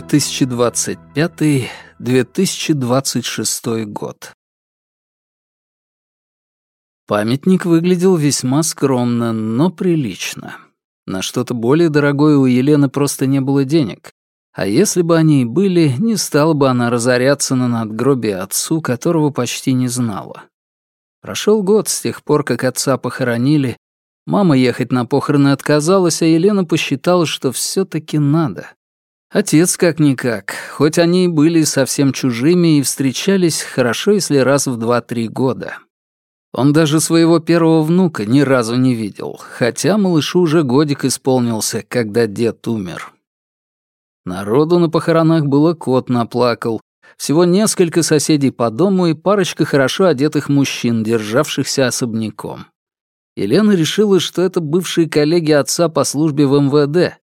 2025-2026 год. Памятник выглядел весьма скромно, но прилично. На что-то более дорогое у Елены просто не было денег. А если бы они и были, не стала бы она разоряться на надгробие отцу, которого почти не знала. Прошел год с тех пор, как отца похоронили. Мама ехать на похороны отказалась, а Елена посчитала, что все таки надо. Отец как-никак, хоть они и были совсем чужими и встречались хорошо, если раз в два-три года. Он даже своего первого внука ни разу не видел, хотя малышу уже годик исполнился, когда дед умер. Народу на похоронах было кот наплакал. Всего несколько соседей по дому и парочка хорошо одетых мужчин, державшихся особняком. Елена решила, что это бывшие коллеги отца по службе в МВД,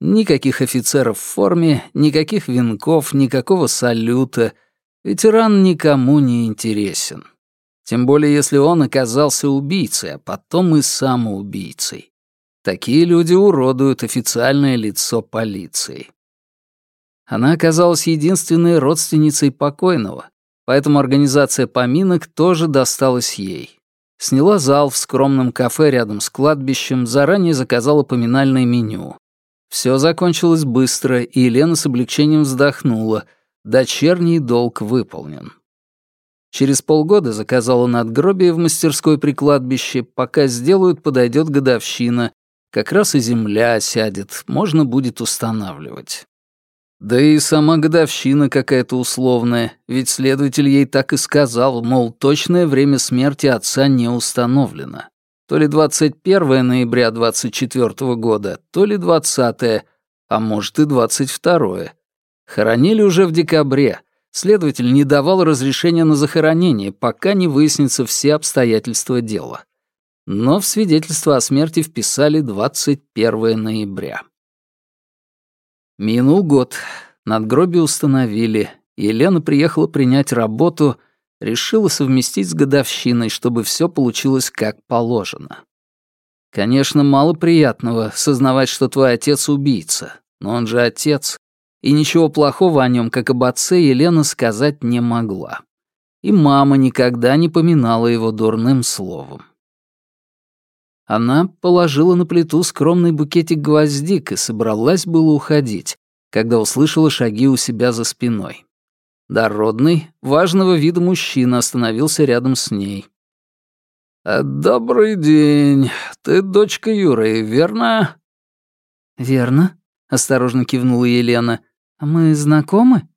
Никаких офицеров в форме, никаких венков, никакого салюта. Ветеран никому не интересен. Тем более, если он оказался убийцей, а потом и самоубийцей. Такие люди уродуют официальное лицо полиции. Она оказалась единственной родственницей покойного, поэтому организация поминок тоже досталась ей. Сняла зал в скромном кафе рядом с кладбищем, заранее заказала поминальное меню. Все закончилось быстро, и Елена с облегчением вздохнула. Дочерний долг выполнен. Через полгода заказала надгробие в мастерской при кладбище. Пока сделают, подойдет годовщина. Как раз и земля сядет, можно будет устанавливать. Да и сама годовщина какая-то условная, ведь следователь ей так и сказал, мол, точное время смерти отца не установлено. То ли 21 ноября 24 года, то ли 20, а может и 22. Хоронили уже в декабре. Следователь не давал разрешения на захоронение, пока не выяснятся все обстоятельства дела. Но в свидетельство о смерти вписали 21 ноября. Минул год. Надгробие установили. Елена приехала принять работу, решила совместить с годовщиной, чтобы все получилось как положено. Конечно, мало приятного сознавать, что твой отец убийца, но он же отец, и ничего плохого о нем, как об отце, Елена сказать не могла. И мама никогда не поминала его дурным словом. Она положила на плиту скромный букетик гвоздик и собралась было уходить, когда услышала шаги у себя за спиной. Дородный, важного вида мужчина остановился рядом с ней. «Э, «Добрый день. Ты дочка Юры, верно?» «Верно», — осторожно кивнула Елена. «А мы знакомы?»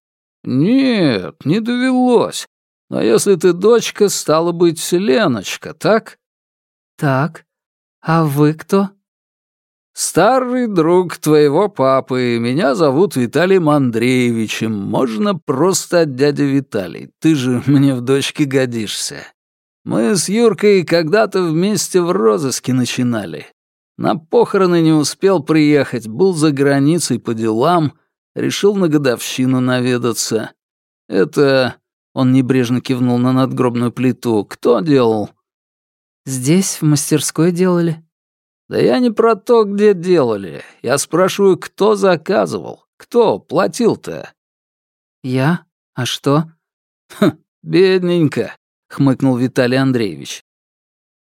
«Нет, не довелось. Но если ты дочка, стала быть, Леночка, так?» «Так. А вы кто?» «Старый друг твоего папы. Меня зовут Виталием Андреевичем. Можно просто от дяди Виталий. Ты же мне в дочке годишься. Мы с Юркой когда-то вместе в розыске начинали. На похороны не успел приехать, был за границей по делам, решил на годовщину наведаться. Это...» — он небрежно кивнул на надгробную плиту. «Кто делал?» «Здесь, в мастерской делали», «Да я не про то, где делали. Я спрашиваю, кто заказывал? Кто платил-то?» «Я? А что?» «Хм, бедненько», — хмыкнул Виталий Андреевич.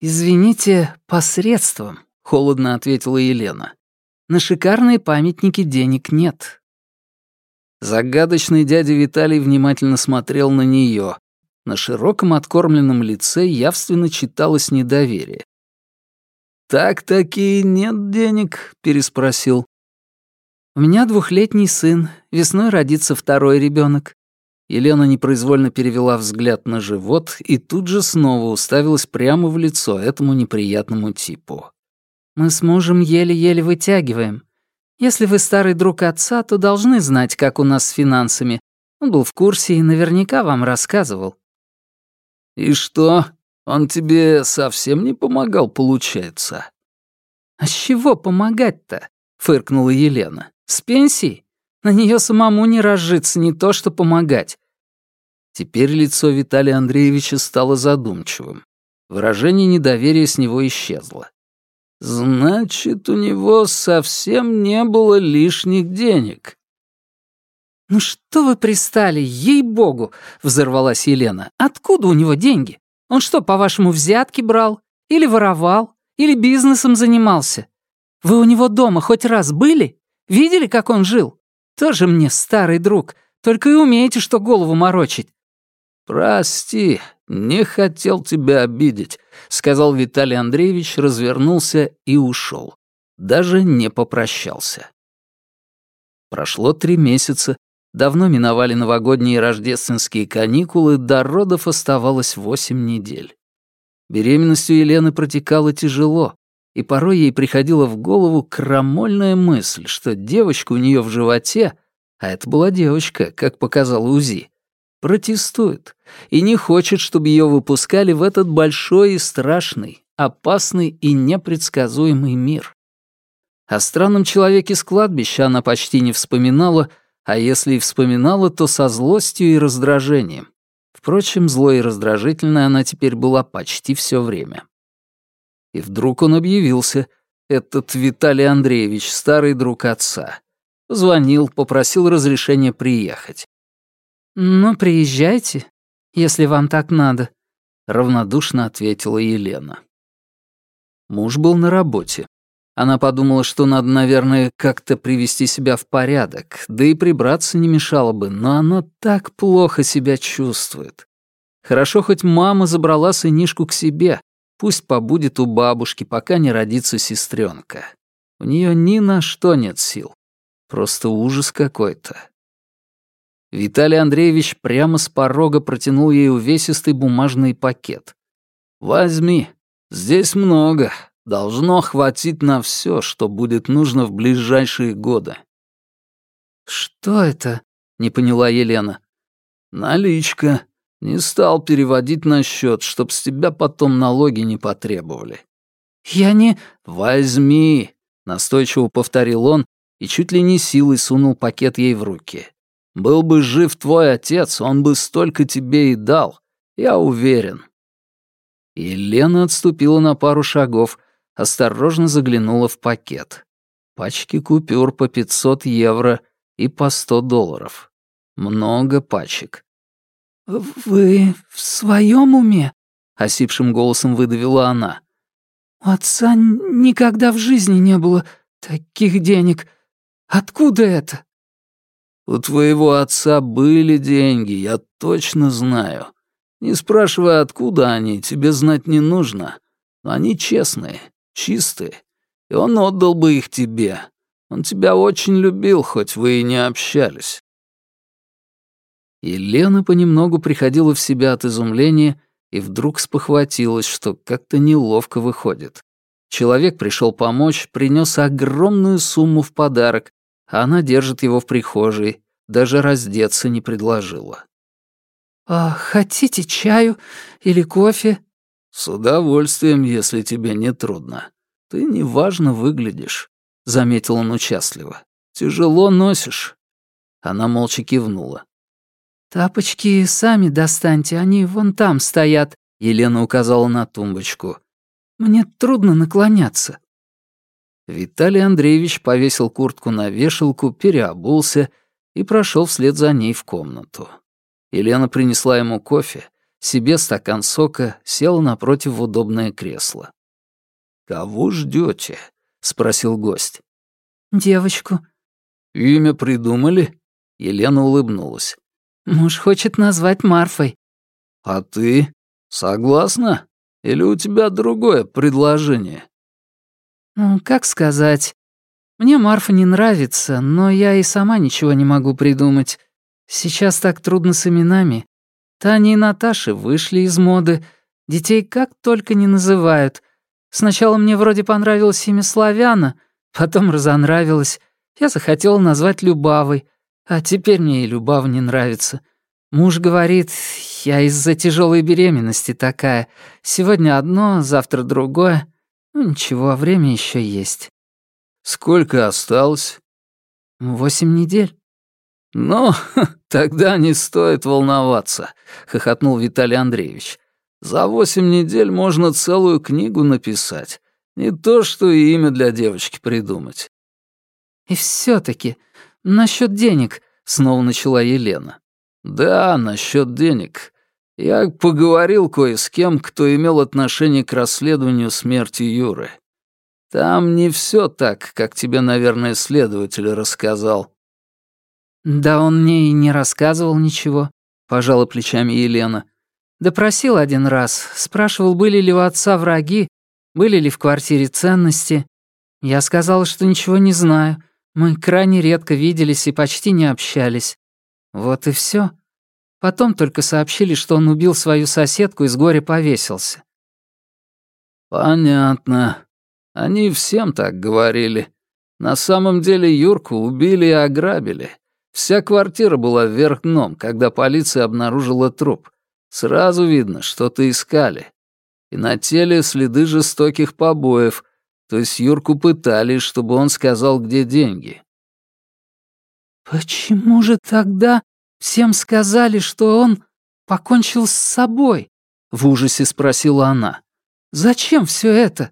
«Извините, посредством», — холодно ответила Елена. «На шикарные памятники денег нет». Загадочный дядя Виталий внимательно смотрел на нее. На широком откормленном лице явственно читалось недоверие. «Так-таки нет денег?» — переспросил. «У меня двухлетний сын, весной родится второй ребенок. Елена непроизвольно перевела взгляд на живот и тут же снова уставилась прямо в лицо этому неприятному типу. «Мы с мужем еле-еле вытягиваем. Если вы старый друг отца, то должны знать, как у нас с финансами. Он был в курсе и наверняка вам рассказывал». «И что, он тебе совсем не помогал, получается?» «А с чего помогать-то?» — фыркнула Елена. «С пенсии? На нее самому не разжиться, не то что помогать». Теперь лицо Виталия Андреевича стало задумчивым. Выражение недоверия с него исчезло. «Значит, у него совсем не было лишних денег». «Ну что вы пристали, ей-богу!» — взорвалась Елена. «Откуда у него деньги? Он что, по-вашему, взятки брал? Или воровал? Или бизнесом занимался? Вы у него дома хоть раз были? Видели, как он жил? Тоже мне старый друг, только и умеете, что голову морочить». «Прости, не хотел тебя обидеть», — сказал Виталий Андреевич, развернулся и ушел. Даже не попрощался. Прошло три месяца, давно миновали новогодние и рождественские каникулы, до родов оставалось восемь недель. Беременность у Елены протекала тяжело, и порой ей приходила в голову крамольная мысль, что девочка у нее в животе, а это была девочка, как показала УЗИ, протестует и не хочет, чтобы ее выпускали в этот большой и страшный, опасный и непредсказуемый мир. О странном человеке с кладбища она почти не вспоминала, а если и вспоминала, то со злостью и раздражением. Впрочем, злой и раздражительной она теперь была почти все время. И вдруг он объявился, этот Виталий Андреевич, старый друг отца. Звонил, попросил разрешения приехать. «Ну, приезжайте, если вам так надо», — равнодушно ответила Елена. Муж был на работе. Она подумала, что надо, наверное, как-то привести себя в порядок, да и прибраться не мешало бы, но она так плохо себя чувствует. Хорошо, хоть мама забрала сынишку к себе, пусть побудет у бабушки, пока не родится сестренка. У нее ни на что нет сил. Просто ужас какой-то. Виталий Андреевич прямо с порога протянул ей увесистый бумажный пакет. «Возьми, здесь много, должно хватить на все, что будет нужно в ближайшие годы». «Что это?» — не поняла Елена. «Наличка. Не стал переводить на счет, чтоб с тебя потом налоги не потребовали». «Я не...» «Возьми», — настойчиво повторил он и чуть ли не силой сунул пакет ей в руки. «Был бы жив твой отец, он бы столько тебе и дал, я уверен». Елена отступила на пару шагов, осторожно заглянула в пакет. Пачки купюр по 500 евро и по 100 долларов. Много пачек. «Вы в своем уме?» — осипшим голосом выдавила она. «У отца никогда в жизни не было таких денег. Откуда это?» «У твоего отца были деньги, я точно знаю. Не спрашивай, откуда они, тебе знать не нужно. Но они честные чистые, и он отдал бы их тебе. Он тебя очень любил, хоть вы и не общались». Елена понемногу приходила в себя от изумления и вдруг спохватилась, что как-то неловко выходит. Человек пришел помочь, принес огромную сумму в подарок, а она держит его в прихожей, даже раздеться не предложила. «А хотите чаю или кофе?» «С удовольствием, если тебе не трудно. Ты неважно выглядишь», — заметил он участливо. «Тяжело носишь». Она молча кивнула. «Тапочки сами достаньте, они вон там стоят», — Елена указала на тумбочку. «Мне трудно наклоняться». Виталий Андреевич повесил куртку на вешалку, переобулся и прошел вслед за ней в комнату. Елена принесла ему кофе, себе стакан сока, села напротив в удобное кресло. «Кого ждете? спросил гость. «Девочку». «Имя придумали?» Елена улыбнулась. «Муж хочет назвать Марфой». «А ты? Согласна? Или у тебя другое предложение?» «Ну, как сказать. Мне Марфа не нравится, но я и сама ничего не могу придумать. Сейчас так трудно с именами. Таня и Наташа вышли из моды. Детей как только не называют. Сначала мне вроде понравилось имя Славяна, потом разонравилось. Я захотела назвать Любавой, а теперь мне и Любава не нравится. Муж говорит, я из-за тяжелой беременности такая. Сегодня одно, завтра другое. Ну ничего, время еще есть. Сколько осталось? Восемь недель. «Ну, тогда не стоит волноваться», — хохотнул Виталий Андреевич. «За восемь недель можно целую книгу написать. Не то, что и имя для девочки придумать». «И все таки насчет денег. снова начала Елена. Да, насчет денег. Я поговорил кое с кем, кто имел отношение к расследованию смерти Юры. Там не все так, как тебе, наверное, следователь рассказал. Да он мне и не рассказывал ничего, пожала плечами Елена. Допросил один раз, спрашивал, были ли у отца враги, были ли в квартире ценности. Я сказала, что ничего не знаю. Мы крайне редко виделись и почти не общались. Вот и все. Потом только сообщили, что он убил свою соседку и с горя повесился. «Понятно. Они всем так говорили. На самом деле Юрку убили и ограбили. Вся квартира была вверх дном, когда полиция обнаружила труп. Сразу видно, что-то искали. И на теле следы жестоких побоев, то есть Юрку пытали, чтобы он сказал, где деньги. «Почему же тогда всем сказали, что он покончил с собой?» — в ужасе спросила она. «Зачем все это?»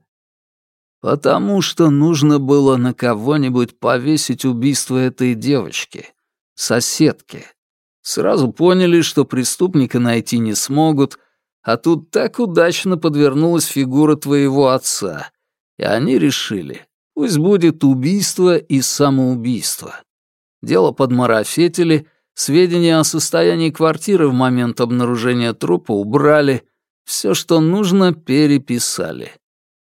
«Потому что нужно было на кого-нибудь повесить убийство этой девочки, соседки. Сразу поняли, что преступника найти не смогут, а тут так удачно подвернулась фигура твоего отца, и они решили, пусть будет убийство и самоубийство. Дело подмарафетили, сведения о состоянии квартиры в момент обнаружения трупа убрали, все, что нужно, переписали.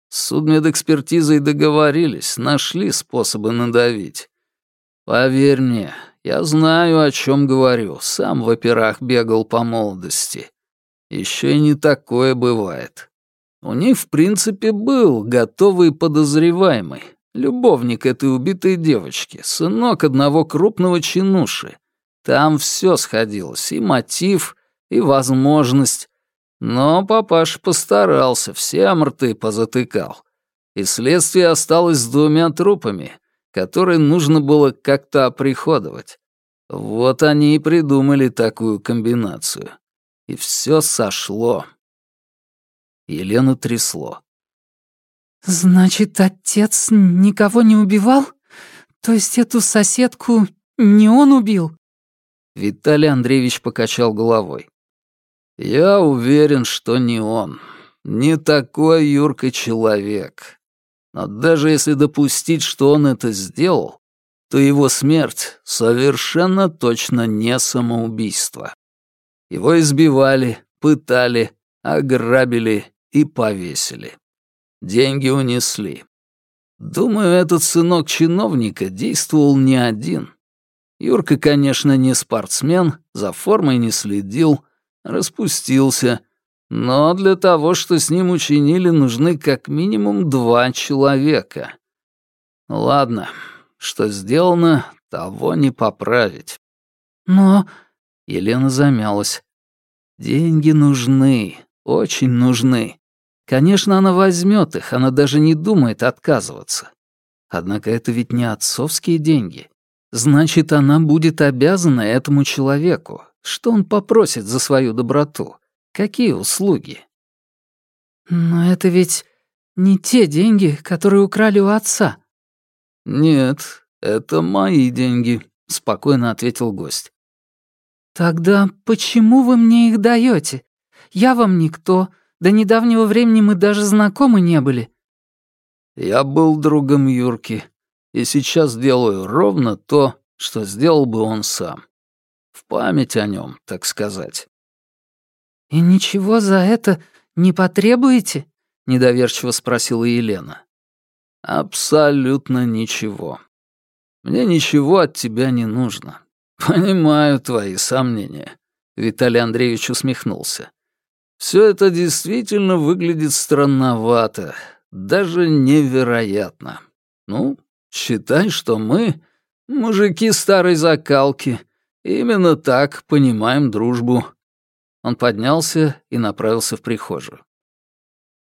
С судмедэкспертизой договорились, нашли способы надавить. Поверь мне, я знаю, о чем говорю, сам в операх бегал по молодости. Еще и не такое бывает. У них, в принципе, был готовый подозреваемый, любовник этой убитой девочки, сынок одного крупного чинуши. Там все сходилось, и мотив, и возможность. Но папаша постарался, все аморты позатыкал. И следствие осталось с двумя трупами — которые нужно было как-то оприходовать. Вот они и придумали такую комбинацию. И все сошло. Елену трясло. «Значит, отец никого не убивал? То есть эту соседку не он убил?» Виталий Андреевич покачал головой. «Я уверен, что не он. Не такой Юрка человек. Но даже если допустить, что он это сделал, то его смерть совершенно точно не самоубийство. Его избивали, пытали, ограбили и повесили. Деньги унесли. Думаю, этот сынок чиновника действовал не один. Юрка, конечно, не спортсмен, за формой не следил, распустился, но для того, что с ним учинили, нужны как минимум два человека. Ладно, что сделано, того не поправить. Но... Елена замялась. Деньги нужны, очень нужны. Конечно, она возьмет их, она даже не думает отказываться. Однако это ведь не отцовские деньги. Значит, она будет обязана этому человеку. Что он попросит за свою доброту? Какие услуги? Но это ведь не те деньги, которые украли у отца. Нет, это мои деньги, спокойно ответил гость. Тогда почему вы мне их даете? Я вам никто. До недавнего времени мы даже знакомы не были. Я был другом Юрки, и сейчас делаю ровно то, что сделал бы он сам. В память о нем, так сказать. «И ничего за это не потребуете?» — недоверчиво спросила Елена. «Абсолютно ничего. Мне ничего от тебя не нужно. Понимаю твои сомнения», — Виталий Андреевич усмехнулся. «Все это действительно выглядит странновато, даже невероятно. Ну, считай, что мы, мужики старой закалки, именно так понимаем дружбу». Он поднялся и направился в прихожую.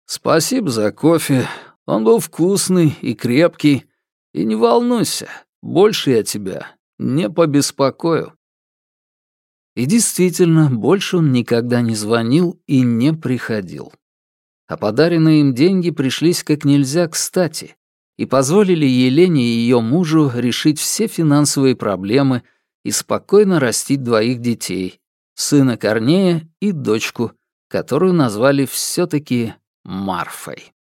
«Спасибо за кофе. Он был вкусный и крепкий. И не волнуйся, больше я тебя не побеспокою». И действительно, больше он никогда не звонил и не приходил. А подаренные им деньги пришлись как нельзя кстати и позволили Елене и ее мужу решить все финансовые проблемы и спокойно растить двоих детей, сына Корнея и дочку, которую назвали все таки Марфой.